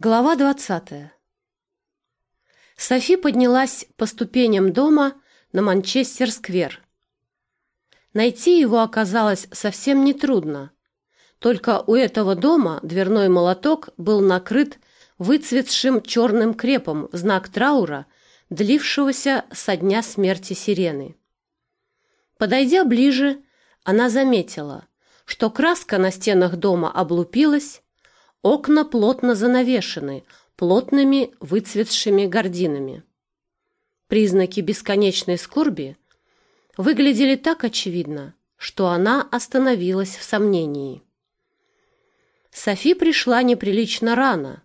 Глава двадцатая. Софи поднялась по ступеням дома на Манчестер-сквер. Найти его оказалось совсем нетрудно. Только у этого дома дверной молоток был накрыт выцветшим черным крепом в знак траура, длившегося со дня смерти сирены. Подойдя ближе, она заметила, что краска на стенах дома облупилась, окна плотно занавешены плотными выцветшими гардинами. Признаки бесконечной скорби выглядели так очевидно, что она остановилась в сомнении. Софи пришла неприлично рано,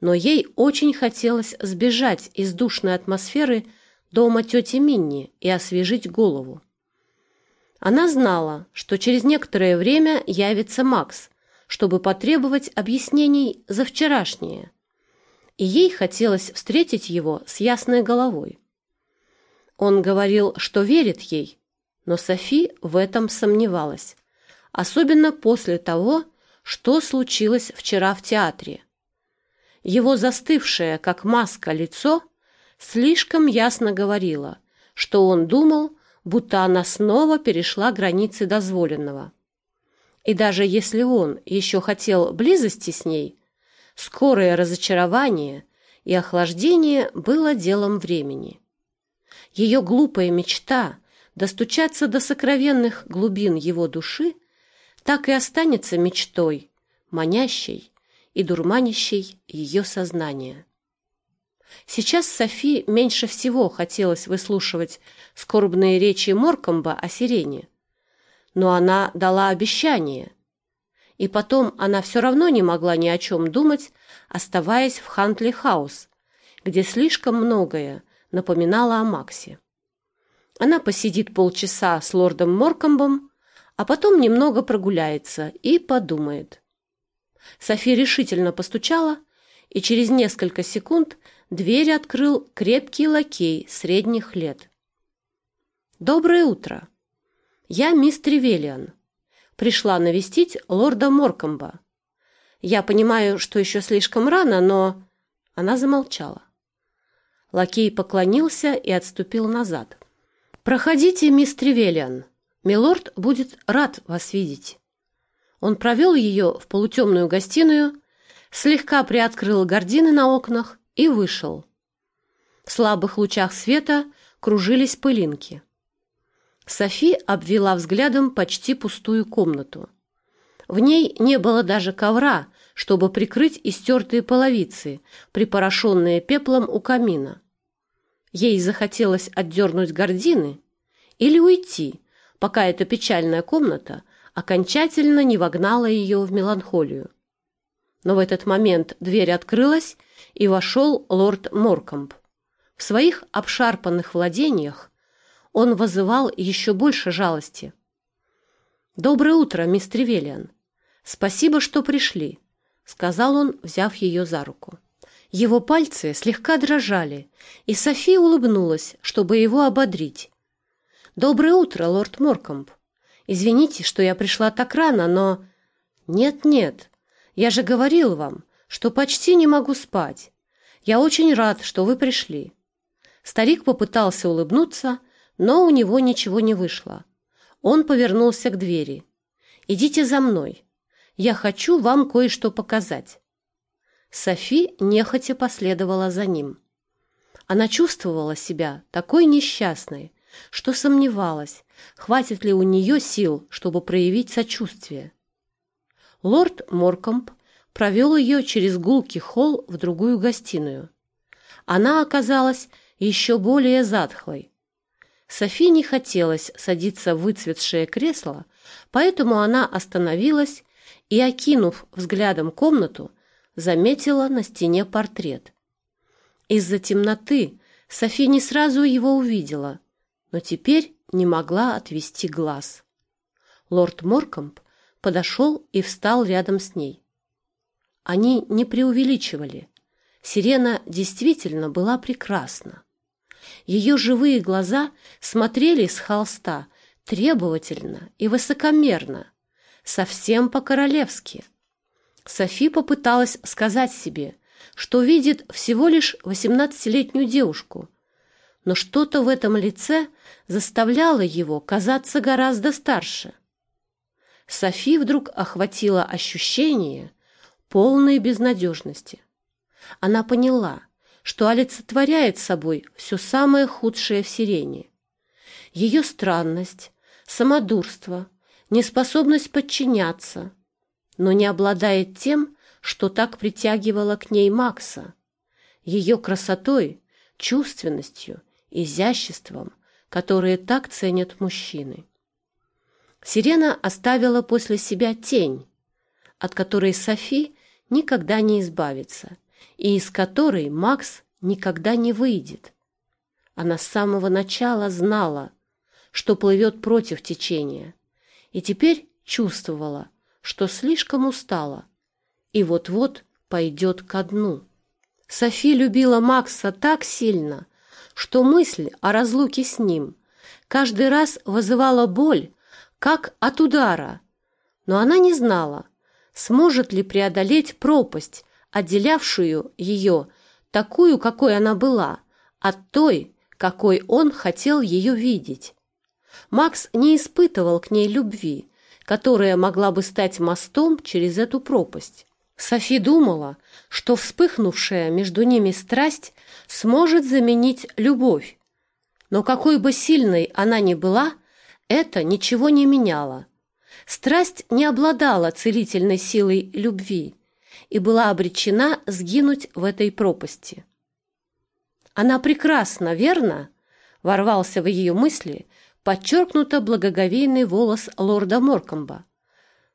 но ей очень хотелось сбежать из душной атмосферы дома тети Минни и освежить голову. Она знала, что через некоторое время явится Макс, чтобы потребовать объяснений за вчерашнее, и ей хотелось встретить его с ясной головой. Он говорил, что верит ей, но Софи в этом сомневалась, особенно после того, что случилось вчера в театре. Его застывшее, как маска, лицо слишком ясно говорило, что он думал, будто она снова перешла границы дозволенного. И даже если он еще хотел близости с ней, скорое разочарование и охлаждение было делом времени. Ее глупая мечта достучаться до сокровенных глубин его души так и останется мечтой, манящей и дурманящей ее сознание. Сейчас Софи меньше всего хотелось выслушивать скорбные речи Моркомба о сирене. Но она дала обещание. И потом она все равно не могла ни о чем думать, оставаясь в Хантли-хаус, где слишком многое напоминало о Максе. Она посидит полчаса с лордом Моркомбом, а потом немного прогуляется и подумает. Софи решительно постучала, и через несколько секунд дверь открыл крепкий лакей средних лет. «Доброе утро. Я мисс Тревелиан. Пришла навестить лорда Моркомба. Я понимаю, что еще слишком рано, но...» Она замолчала. Лакей поклонился и отступил назад. «Проходите, мисс Тревелиан. Милорд будет рад вас видеть». Он провел ее в полутемную гостиную, слегка приоткрыл гардины на окнах и вышел. В слабых лучах света кружились пылинки. Софи обвела взглядом почти пустую комнату. В ней не было даже ковра, чтобы прикрыть истертые половицы, припорошенные пеплом у камина. Ей захотелось отдернуть гардины или уйти, пока эта печальная комната окончательно не вогнала ее в меланхолию. Но в этот момент дверь открылась, и вошел лорд Моркомб. В своих обшарпанных владениях он вызывал еще больше жалости. «Доброе утро, мисс Тревелиан. Спасибо, что пришли», — сказал он, взяв ее за руку. Его пальцы слегка дрожали, и София улыбнулась, чтобы его ободрить. «Доброе утро, лорд Моркомб. Извините, что я пришла так рано, но...» «Нет-нет, я же говорил вам, что почти не могу спать. Я очень рад, что вы пришли. Старик попытался улыбнуться, но у него ничего не вышло. Он повернулся к двери. «Идите за мной. Я хочу вам кое-что показать». Софи нехотя последовала за ним. Она чувствовала себя такой несчастной, что сомневалась, хватит ли у нее сил, чтобы проявить сочувствие. Лорд Моркомб провел ее через гулкий холл в другую гостиную. Она оказалась еще более затхлой. Софи не хотелось садиться в выцветшее кресло, поэтому она остановилась и, окинув взглядом комнату, заметила на стене портрет. Из-за темноты Софи не сразу его увидела, но теперь не могла отвести глаз. Лорд Моркомб подошел и встал рядом с ней. Они не преувеличивали. Сирена действительно была прекрасна. Ее живые глаза смотрели с холста требовательно и высокомерно, совсем по-королевски. Софи попыталась сказать себе, что видит всего лишь восемнадцатилетнюю девушку, но что-то в этом лице заставляло его казаться гораздо старше. Софи вдруг охватило ощущение полной безнадежности. Она поняла, что олицетворяет собой все самое худшее в сирене. Ее странность, самодурство, неспособность подчиняться, но не обладает тем, что так притягивало к ней Макса, ее красотой, чувственностью, изяществом, которые так ценят мужчины. Сирена оставила после себя тень, от которой Софи никогда не избавится, и из которой Макс никогда не выйдет. Она с самого начала знала, что плывет против течения, и теперь чувствовала, что слишком устала и вот-вот пойдет ко дну. Софи любила Макса так сильно, что мысль о разлуке с ним каждый раз вызывала боль, как от удара, но она не знала, сможет ли преодолеть пропасть, отделявшую ее, такую, какой она была, от той, какой он хотел ее видеть. Макс не испытывал к ней любви, которая могла бы стать мостом через эту пропасть. Софи думала, что вспыхнувшая между ними страсть сможет заменить любовь. Но какой бы сильной она ни была, это ничего не меняло. Страсть не обладала целительной силой любви и была обречена сгинуть в этой пропасти. Она прекрасна, верно? Ворвался в ее мысли подчеркнуто благоговейный волос лорда Моркомба.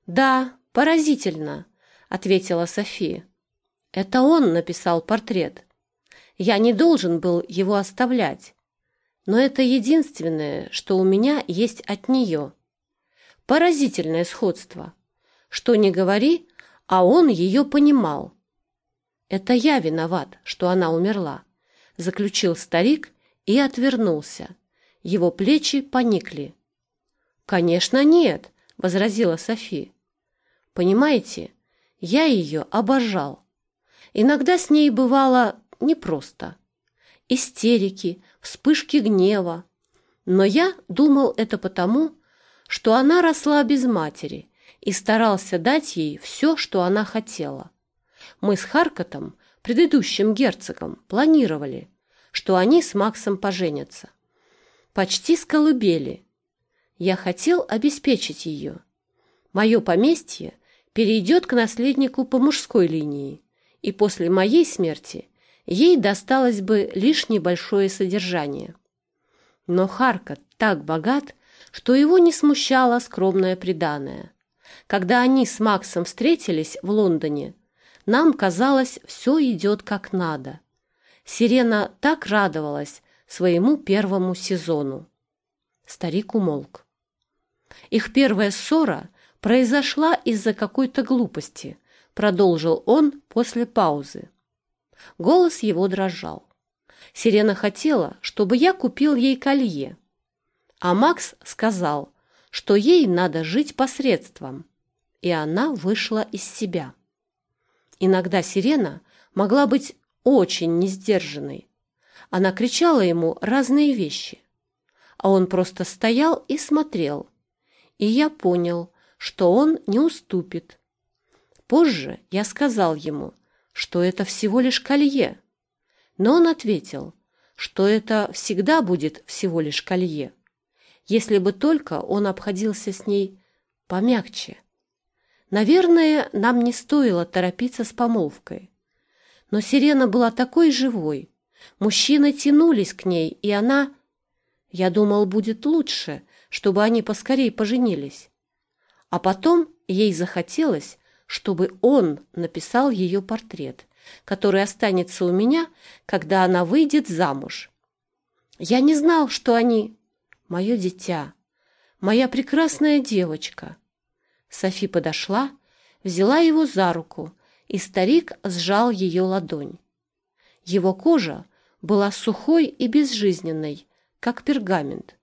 Да, поразительно, ответила София. Это он написал портрет. Я не должен был его оставлять. Но это единственное, что у меня есть от нее. Поразительное сходство. Что не говори, а он ее понимал. Это я виноват, что она умерла, заключил старик и отвернулся. Его плечи поникли. Конечно, нет, возразила Софи. Понимаете, я ее обожал. Иногда с ней бывало непросто. Истерики, вспышки гнева. Но я думал это потому, что она росла без матери и старался дать ей все, что она хотела. Мы с Харкотом, предыдущим герцогом, планировали, что они с Максом поженятся. Почти с колыбели. Я хотел обеспечить ее. Мое поместье перейдет к наследнику по мужской линии, и после моей смерти ей досталось бы лишь небольшое содержание. Но Харка так богат, что его не смущало скромное приданое. Когда они с Максом встретились в Лондоне, нам казалось, все идет как надо. Сирена так радовалась своему первому сезону. Старик умолк. Их первая ссора произошла из-за какой-то глупости, продолжил он после паузы. Голос его дрожал. Сирена хотела, чтобы я купил ей колье. А Макс сказал, что ей надо жить посредством. И она вышла из себя. Иногда Сирена могла быть очень несдержанной. Она кричала ему разные вещи. А он просто стоял и смотрел. И я понял, что он не уступит. Позже я сказал ему, что это всего лишь колье. Но он ответил, что это всегда будет всего лишь колье, если бы только он обходился с ней помягче. Наверное, нам не стоило торопиться с помолвкой. Но сирена была такой живой. Мужчины тянулись к ней, и она... Я думал, будет лучше, чтобы они поскорей поженились. А потом ей захотелось, чтобы он написал ее портрет, который останется у меня, когда она выйдет замуж. Я не знал, что они... Мое дитя, моя прекрасная девочка. Софи подошла, взяла его за руку, и старик сжал ее ладонь. Его кожа была сухой и безжизненной, как пергамент.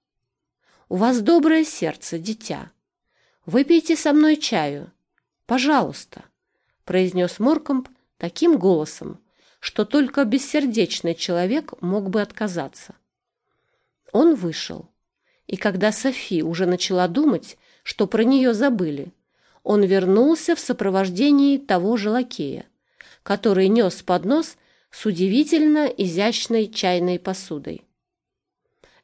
«У вас доброе сердце, дитя. Выпейте со мной чаю. Пожалуйста», — произнес Моркомб таким голосом, что только бессердечный человек мог бы отказаться. Он вышел, и когда Софи уже начала думать, что про нее забыли, он вернулся в сопровождении того же лакея, который нес поднос с удивительно изящной чайной посудой.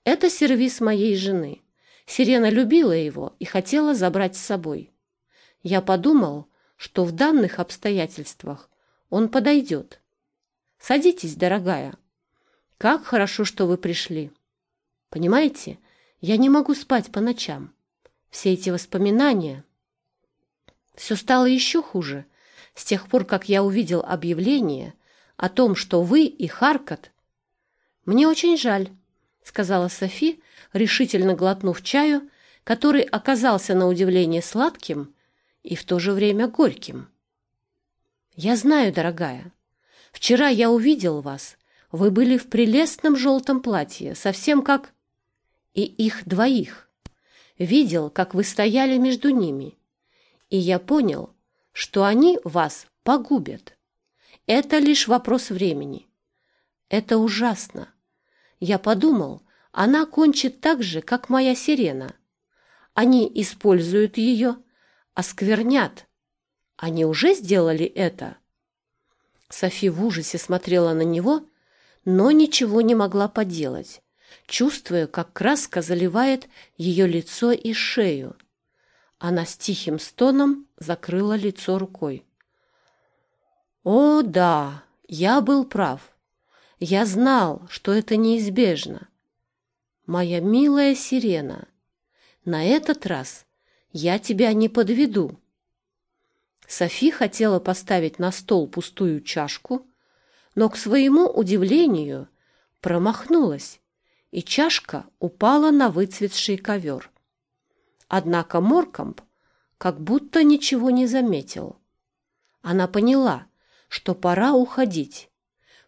Это сервиз моей жены. Сирена любила его и хотела забрать с собой. Я подумал, что в данных обстоятельствах он подойдет. Садитесь, дорогая. Как хорошо, что вы пришли. Понимаете, я не могу спать по ночам. Все эти воспоминания... Все стало еще хуже с тех пор, как я увидел объявление о том, что вы и Харкот... Мне очень жаль, сказала Софи, решительно глотнув чаю, который оказался на удивление сладким и в то же время горьким. Я знаю, дорогая, вчера я увидел вас. Вы были в прелестном желтом платье, совсем как... И их двоих. Видел, как вы стояли между ними. И я понял, что они вас погубят. Это лишь вопрос времени. Это ужасно. Я подумал, она кончит так же, как моя сирена. Они используют ее, осквернят. Они уже сделали это? Софи в ужасе смотрела на него, но ничего не могла поделать, чувствуя, как краска заливает ее лицо и шею. Она с тихим стоном закрыла лицо рукой. «О, да, я был прав. Я знал, что это неизбежно. Моя милая сирена, на этот раз я тебя не подведу». Софи хотела поставить на стол пустую чашку, но, к своему удивлению, промахнулась, и чашка упала на выцветший ковер. Однако Моркомб как будто ничего не заметил. Она поняла, что пора уходить.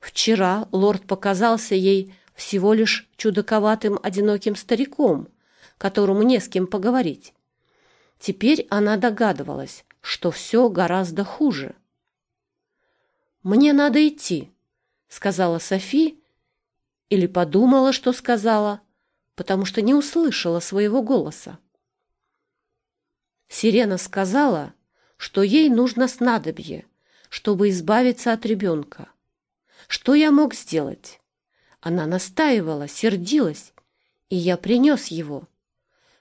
Вчера лорд показался ей всего лишь чудаковатым одиноким стариком, которому не с кем поговорить. Теперь она догадывалась, что все гораздо хуже. «Мне надо идти», — сказала Софи, или подумала, что сказала, потому что не услышала своего голоса. Сирена сказала, что ей нужно снадобье, чтобы избавиться от ребенка. Что я мог сделать? Она настаивала, сердилась, и я принес его.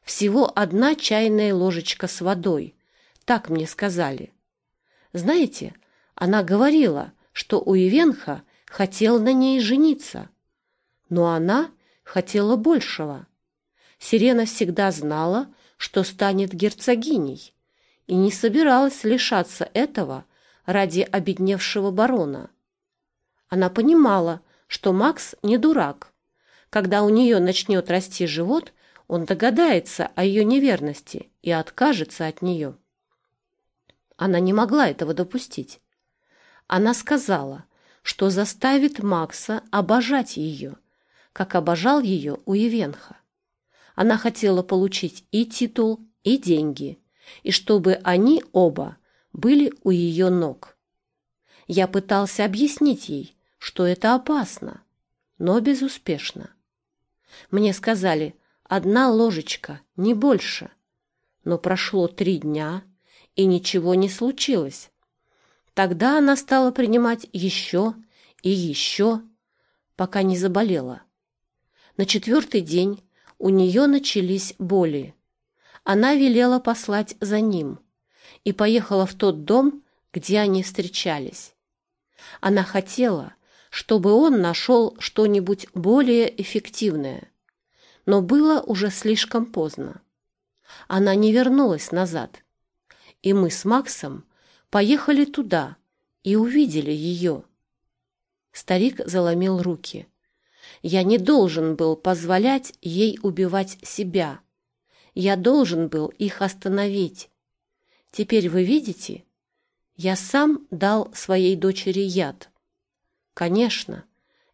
Всего одна чайная ложечка с водой, так мне сказали. Знаете, она говорила, что у Ивенха хотел на ней жениться, но она хотела большего. Сирена всегда знала, что станет герцогиней, и не собиралась лишаться этого ради обедневшего барона. Она понимала, что Макс не дурак. Когда у нее начнет расти живот, он догадается о ее неверности и откажется от нее. Она не могла этого допустить. Она сказала, что заставит Макса обожать ее, как обожал ее у Евенха. Она хотела получить и титул, и деньги, и чтобы они оба были у ее ног. Я пытался объяснить ей, что это опасно, но безуспешно. Мне сказали, одна ложечка, не больше. Но прошло три дня, и ничего не случилось. Тогда она стала принимать еще и еще, пока не заболела. На четвертый день у нее начались боли. Она велела послать за ним и поехала в тот дом, где они встречались. Она хотела, чтобы он нашел что-нибудь более эффективное, но было уже слишком поздно. Она не вернулась назад, и мы с Максом поехали туда и увидели ее. Старик заломил руки. Я не должен был позволять ей убивать себя. Я должен был их остановить. Теперь вы видите, я сам дал своей дочери яд. Конечно,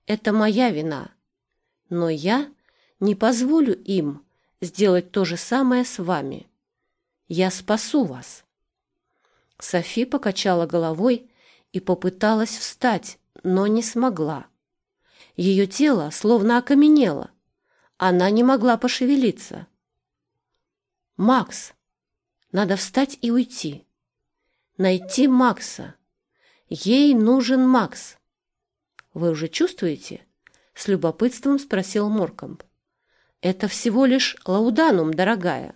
это моя вина, но я не позволю им сделать то же самое с вами. Я спасу вас. Софи покачала головой и попыталась встать, но не смогла. Ее тело словно окаменело. Она не могла пошевелиться. «Макс! Надо встать и уйти. Найти Макса. Ей нужен Макс. Вы уже чувствуете?» С любопытством спросил Моркомб. «Это всего лишь лауданум, дорогая».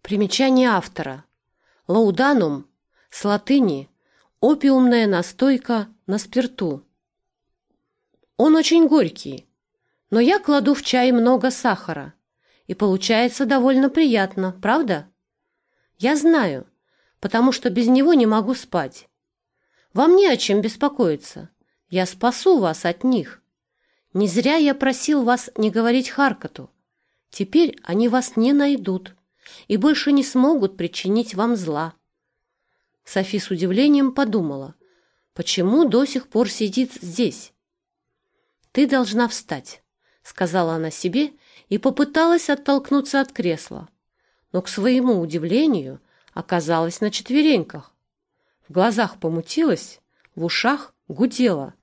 Примечание автора. Лауданум с латыни опиумная настойка на спирту. Он очень горький, но я кладу в чай много сахара, и получается довольно приятно, правда? Я знаю, потому что без него не могу спать. Вам не о чем беспокоиться. Я спасу вас от них. Не зря я просил вас не говорить Харкоту. Теперь они вас не найдут и больше не смогут причинить вам зла. Софи с удивлением подумала, почему до сих пор сидит здесь. «Ты должна встать», — сказала она себе и попыталась оттолкнуться от кресла, но к своему удивлению оказалась на четвереньках. В глазах помутилась, в ушах гудела.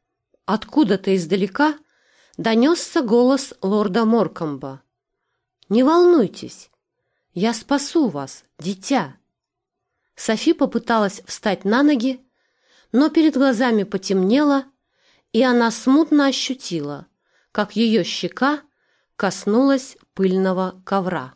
Откуда-то издалека донесся голос лорда Моркомба. «Не волнуйтесь, я спасу вас, дитя!» Софи попыталась встать на ноги, но перед глазами потемнело, и она смутно ощутила, как ее щека коснулась пыльного ковра.